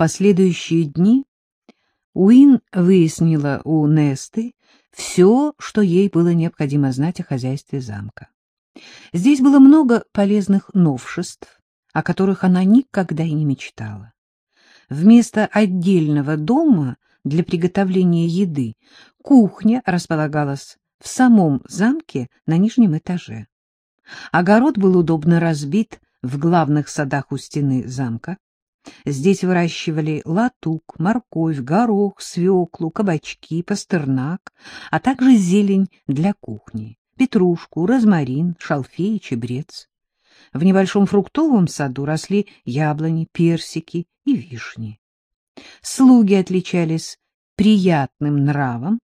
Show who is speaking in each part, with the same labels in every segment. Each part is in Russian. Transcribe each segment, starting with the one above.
Speaker 1: последующие дни Уин выяснила у Несты все, что ей было необходимо знать о хозяйстве замка. Здесь было много полезных новшеств, о которых она никогда и не мечтала. Вместо отдельного дома для приготовления еды кухня располагалась в самом замке на нижнем этаже. Огород был удобно разбит в главных садах у стены замка. Здесь выращивали латук, морковь, горох, свеклу, кабачки, пастернак, а также зелень для кухни, петрушку, розмарин, шалфей и чебрец. В небольшом фруктовом саду росли яблони, персики и вишни. Слуги отличались приятным нравом,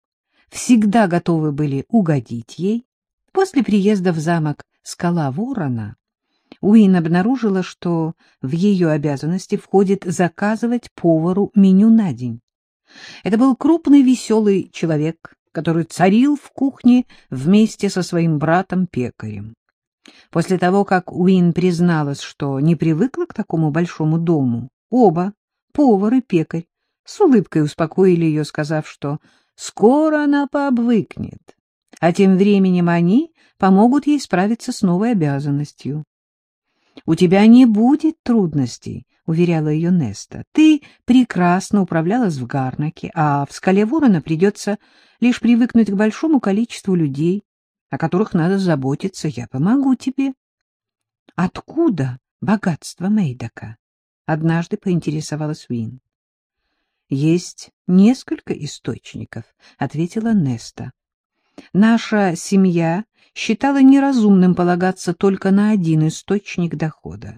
Speaker 1: всегда готовы были угодить ей. После приезда в замок «Скала Ворона» Уин обнаружила, что в ее обязанности входит заказывать повару меню на день. Это был крупный веселый человек, который царил в кухне вместе со своим братом-пекарем. После того, как Уин призналась, что не привыкла к такому большому дому, оба, повар и пекарь, с улыбкой успокоили ее, сказав, что скоро она пообвыкнет, а тем временем они помогут ей справиться с новой обязанностью. — У тебя не будет трудностей, — уверяла ее Неста. — Ты прекрасно управлялась в Гарнаке, а в скале ворона придется лишь привыкнуть к большому количеству людей, о которых надо заботиться. Я помогу тебе. — Откуда богатство Мейдака? — однажды поинтересовалась Уин. — Есть несколько источников, — ответила Неста. — Наша семья считала неразумным полагаться только на один источник дохода.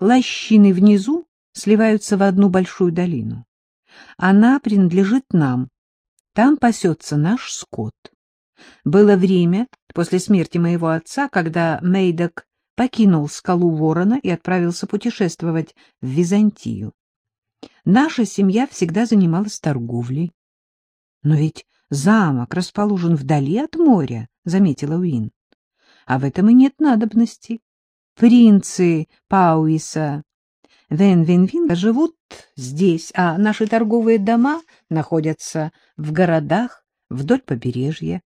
Speaker 1: Лощины внизу сливаются в одну большую долину. Она принадлежит нам. Там пасется наш скот. Было время после смерти моего отца, когда Мейдок покинул скалу Ворона и отправился путешествовать в Византию. Наша семья всегда занималась торговлей. Но ведь замок расположен вдали от моря, — заметила Уин. — А в этом и нет надобности. Принцы Пауиса Вен-Вин-Вин живут здесь, а наши торговые дома находятся в городах вдоль побережья.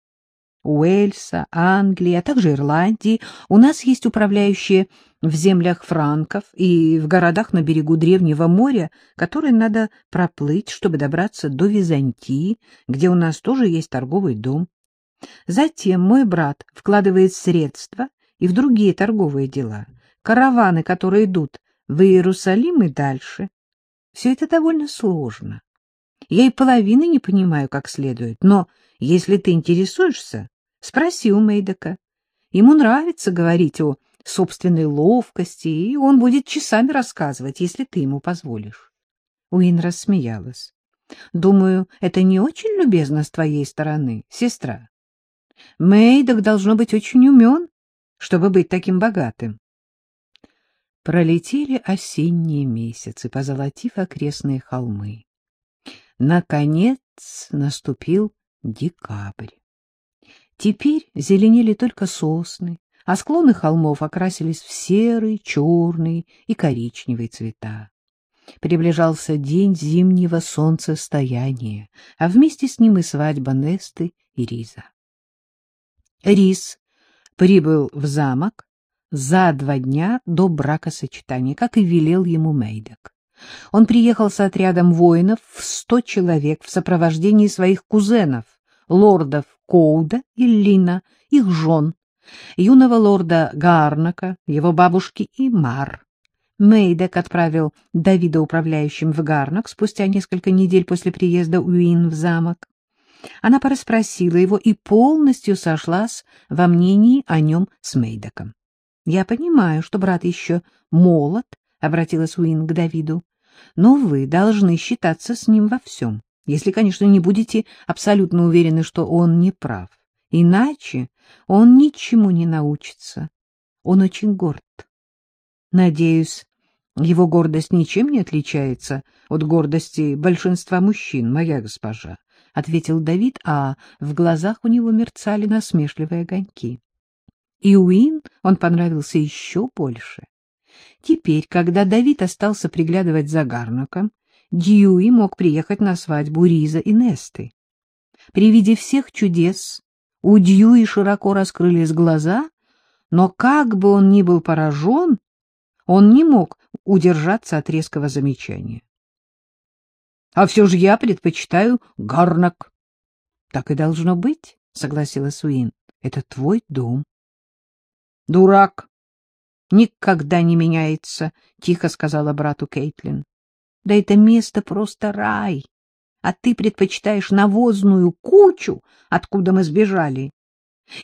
Speaker 1: Уэльса, Англии, а также Ирландии. У нас есть управляющие в землях франков и в городах на берегу Древнего моря, которые надо проплыть, чтобы добраться до Византии, где у нас тоже есть торговый дом. Затем мой брат вкладывает средства и в другие торговые дела, караваны, которые идут в Иерусалим и дальше. Все это довольно сложно. Я и половины не понимаю как следует, но если ты интересуешься, спроси у Мейдека. Ему нравится говорить о собственной ловкости, и он будет часами рассказывать, если ты ему позволишь. Уин рассмеялась. — Думаю, это не очень любезно с твоей стороны, сестра. Мейдок должно быть очень умен, чтобы быть таким богатым. Пролетели осенние месяцы, позолотив окрестные холмы. Наконец наступил декабрь. Теперь зеленели только сосны, а склоны холмов окрасились в серый, черный и коричневый цвета. Приближался день зимнего солнцестояния, а вместе с ним и свадьба Несты и Риза. Рис прибыл в замок за два дня до бракосочетания, как и велел ему Мейдок. Он приехал с отрядом воинов в сто человек в сопровождении своих кузенов, лордов Коуда и Лина, их жен, юного лорда Гарнака, его бабушки и Мар. Мейдек отправил Давида управляющим в Гарнак спустя несколько недель после приезда Уин в замок. Она порасспросила его и полностью сошлась во мнении о нем с Мейдеком. — Я понимаю, что брат еще молод, — обратилась Уин к Давиду, — но вы должны считаться с ним во всем, если, конечно, не будете абсолютно уверены, что он не прав. Иначе он ничему не научится. Он очень горд. Надеюсь, его гордость ничем не отличается от гордости большинства мужчин, моя госпожа, — ответил Давид, а в глазах у него мерцали насмешливые огоньки. И Уин он понравился еще больше. Теперь, когда Давид остался приглядывать за Гарнаком, Дьюи мог приехать на свадьбу Риза и Несты. При виде всех чудес у Дьюи широко раскрылись глаза, но как бы он ни был поражен, он не мог удержаться от резкого замечания. — А все же я предпочитаю гарнак. — Так и должно быть, — согласилась Уин. — Это твой дом. — Дурак! Никогда не меняется, — тихо сказала брату Кейтлин. — Да это место просто рай, а ты предпочитаешь навозную кучу, откуда мы сбежали.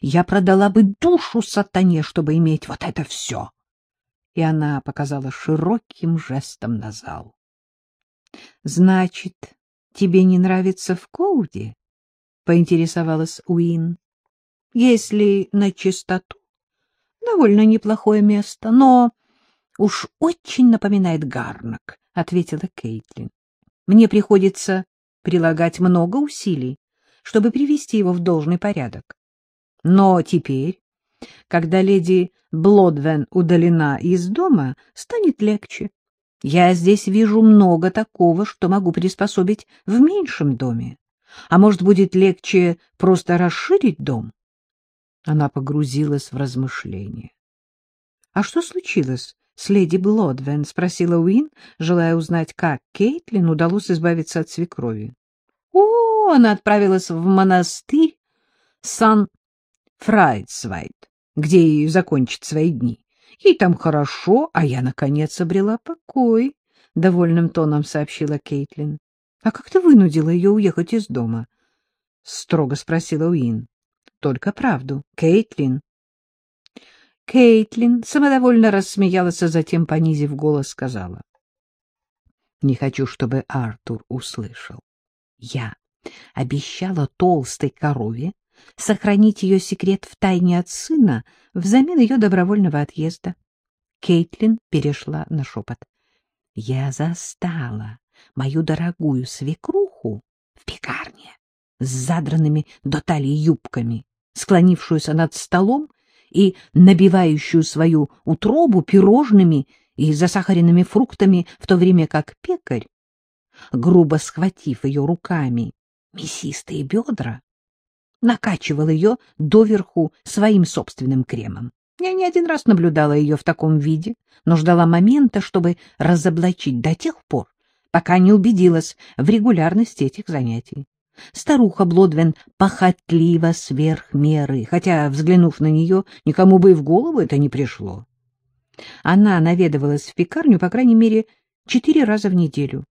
Speaker 1: Я продала бы душу сатане, чтобы иметь вот это все. И она показала широким жестом на зал. — Значит, тебе не нравится в Коуде? — поинтересовалась Уин. — Если на чистоту, довольно неплохое место, но уж очень напоминает Гарнак, — ответила Кейтлин. — Мне приходится прилагать много усилий, чтобы привести его в должный порядок. Но теперь, когда леди Блодвен удалена из дома, станет легче. Я здесь вижу много такого, что могу приспособить в меньшем доме. А может, будет легче просто расширить дом? Она погрузилась в размышления. — А что случилось с леди Блодвен? — спросила Уин, желая узнать, как Кейтлин удалось избавиться от свекрови. — О, она отправилась в монастырь Сан-Фрайдсвайт, где и закончит свои дни. Ей там хорошо, а я, наконец, обрела покой, — довольным тоном сообщила Кейтлин. — А как ты вынудила ее уехать из дома? — строго спросила Уин. — Только правду. Кейтлин. Кейтлин самодовольно рассмеялась, а затем, понизив голос, сказала. — Не хочу, чтобы Артур услышал. Я обещала толстой корове сохранить ее секрет в тайне от сына взамен ее добровольного отъезда. Кейтлин перешла на шепот. — Я застала мою дорогую свекруху в пекарне с задранными до талии юбками, склонившуюся над столом и набивающую свою утробу пирожными и засахаренными фруктами, в то время как пекарь, грубо схватив ее руками мясистые бедра, накачивал ее доверху своим собственным кремом. Я не один раз наблюдала ее в таком виде, но ждала момента, чтобы разоблачить до тех пор, пока не убедилась в регулярности этих занятий. Старуха Блодвен похотлива сверх меры, хотя, взглянув на нее, никому бы и в голову это не пришло. Она наведывалась в пекарню, по крайней мере, четыре раза в неделю.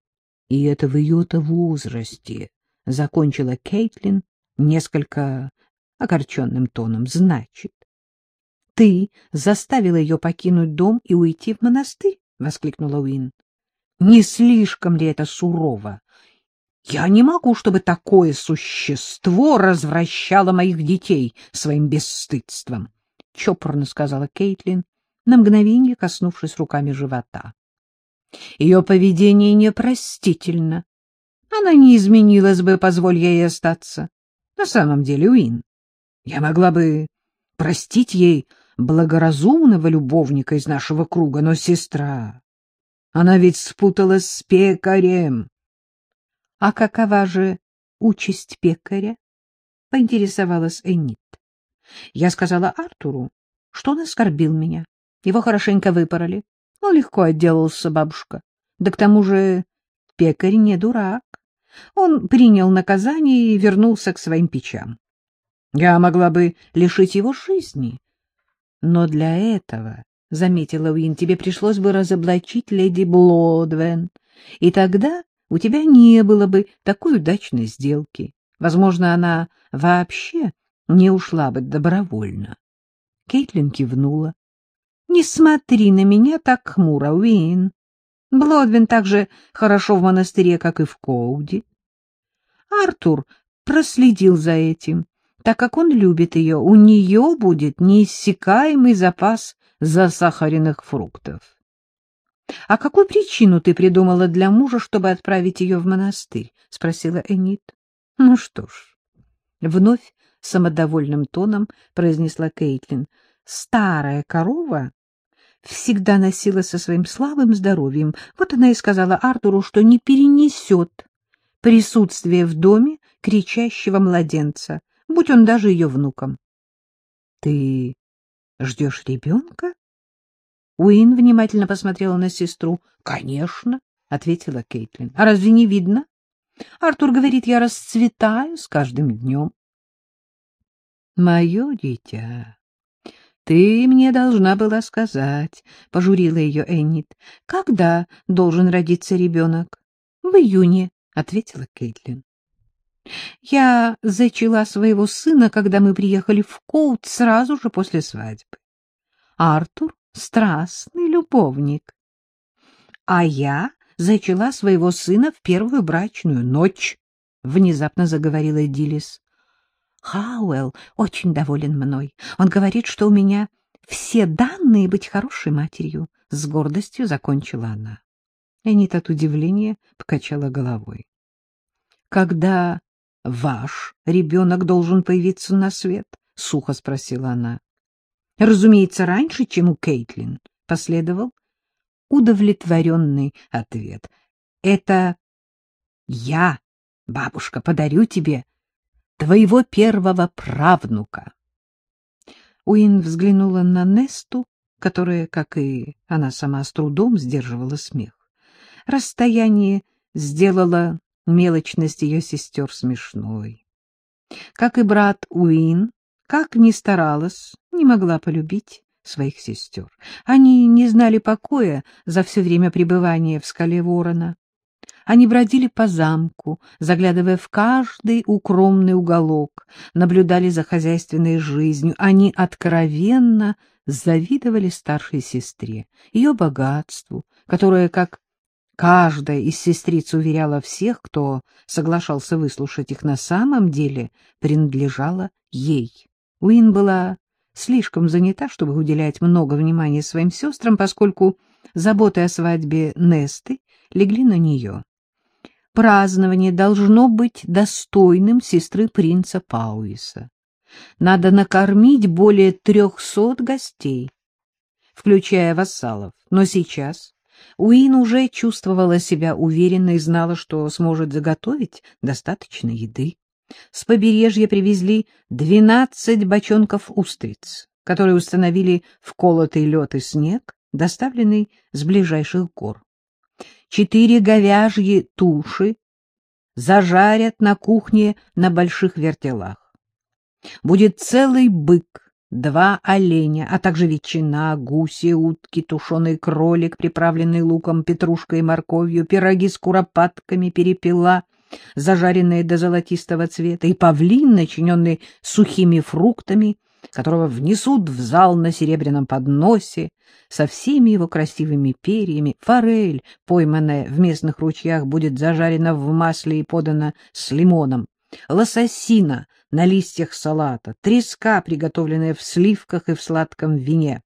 Speaker 1: И это в ее-то возрасте, — закончила Кейтлин несколько огорченным тоном. — Значит, ты заставила ее покинуть дом и уйти в монастырь? — воскликнула Уин. — Не слишком ли это сурово? Я не могу, чтобы такое существо развращало моих детей своим бесстыдством, — чопорно сказала Кейтлин, на мгновение коснувшись руками живота. Ее поведение непростительно. Она не изменилась бы, позволь ей остаться. На самом деле, Уин, я могла бы простить ей благоразумного любовника из нашего круга, но сестра... Она ведь спуталась с пекарем. — А какова же участь пекаря? — поинтересовалась Энит. Я сказала Артуру, что он оскорбил меня. Его хорошенько выпороли. Он легко отделался, бабушка. Да к тому же пекарь не дурак. Он принял наказание и вернулся к своим печам. Я могла бы лишить его жизни, но для этого, — заметила Уин, — тебе пришлось бы разоблачить леди Блодвен, и тогда у тебя не было бы такой удачной сделки. Возможно, она вообще не ушла бы добровольно. Кейтлин кивнула. — Не смотри на меня так хмуро, Уин. Блодвин так же хорошо в монастыре, как и в Коуди. Артур проследил за этим так как он любит ее, у нее будет неиссякаемый запас засахаренных фруктов. — А какую причину ты придумала для мужа, чтобы отправить ее в монастырь? — спросила Энит. — Ну что ж, — вновь самодовольным тоном произнесла Кейтлин, — старая корова всегда носила со своим слабым здоровьем. Вот она и сказала Артуру, что не перенесет присутствие в доме кричащего младенца, будь он даже ее внуком. — Ты ждешь ребенка? Уин внимательно посмотрела на сестру. — Конечно, — ответила Кейтлин. — А разве не видно? Артур говорит, я расцветаю с каждым днем. — Мое дитя, ты мне должна была сказать, — пожурила ее Эннит. — Когда должен родиться ребенок? — В июне, — ответила Кейтлин. — Я зачала своего сына, когда мы приехали в Коут сразу же после свадьбы. Артур — страстный любовник. А я зачала своего сына в первую брачную ночь, — внезапно заговорила Дилис. Хауэлл очень доволен мной. Он говорит, что у меня все данные быть хорошей матерью. С гордостью закончила она. Энит от удивления покачала головой. — Когда ваш ребенок должен появиться на свет? — сухо спросила она. — Разумеется, раньше, чем у Кейтлин, — последовал удовлетворенный ответ. — Это я, бабушка, подарю тебе твоего первого правнука. Уин взглянула на Несту, которая, как и она сама, с трудом сдерживала смех. Расстояние сделало мелочность ее сестер смешной. Как и брат Уин, как ни старалась, не могла полюбить своих сестер. Они не знали покоя за все время пребывания в скале ворона. Они бродили по замку, заглядывая в каждый укромный уголок, наблюдали за хозяйственной жизнью. Они откровенно завидовали старшей сестре, ее богатству, которое, как каждая из сестриц уверяла всех, кто соглашался выслушать их на самом деле, принадлежало ей. Уин была слишком занята, чтобы уделять много внимания своим сестрам, поскольку заботы о свадьбе Несты легли на нее. Празднование должно быть достойным сестры принца Пауиса. Надо накормить более трехсот гостей, включая вассалов. Но сейчас Уин уже чувствовала себя уверенно и знала, что сможет заготовить достаточно еды. С побережья привезли двенадцать бочонков устриц, которые установили в колотый лед и снег, доставленный с ближайших гор. Четыре говяжьи туши зажарят на кухне на больших вертелах. Будет целый бык, два оленя, а также ветчина, гуси, утки, тушеный кролик, приправленный луком, петрушкой и морковью, пироги с куропатками, перепела, зажаренные до золотистого цвета, и павлин, начиненный сухими фруктами, которого внесут в зал на серебряном подносе со всеми его красивыми перьями. Форель, пойманная в местных ручьях, будет зажарена в масле и подана с лимоном. Лососина на листьях салата, треска, приготовленная в сливках и в сладком вине.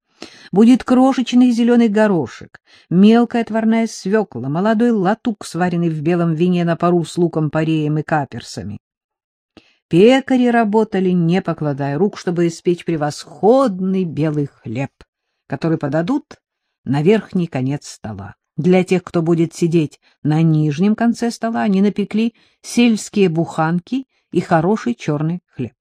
Speaker 1: Будет крошечный зеленый горошек, мелкая отварная свекла, молодой латук, сваренный в белом вине на пару с луком-пореем и каперсами. Пекари работали, не покладая рук, чтобы испечь превосходный белый хлеб, который подадут на верхний конец стола. Для тех, кто будет сидеть на нижнем конце стола, они напекли сельские буханки и хороший черный хлеб.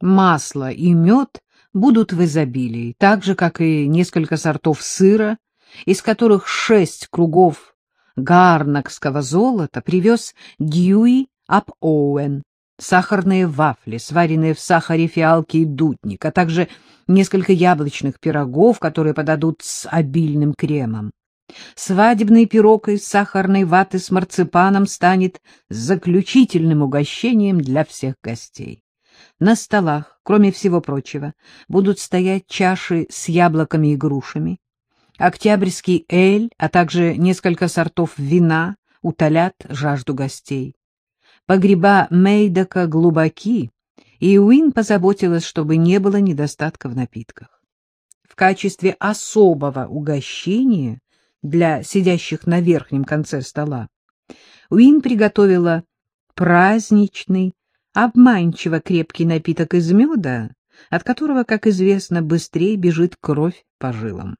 Speaker 1: Масло и мед будут в изобилии, так же, как и несколько сортов сыра, из которых шесть кругов гарнакского золота привез Дьюи Ап-Оуэн, сахарные вафли, сваренные в сахаре фиалки и дудник, а также несколько яблочных пирогов, которые подадут с обильным кремом. Свадебный пирог из сахарной ваты с марципаном станет заключительным угощением для всех гостей. На столах, кроме всего прочего, будут стоять чаши с яблоками и грушами. Октябрьский эль, а также несколько сортов вина утолят жажду гостей. Погреба Мейдока глубоки, и Уин позаботилась, чтобы не было недостатка в напитках. В качестве особого угощения для сидящих на верхнем конце стола Уин приготовила праздничный, обманчиво крепкий напиток из меда, от которого, как известно, быстрее бежит кровь по жилам.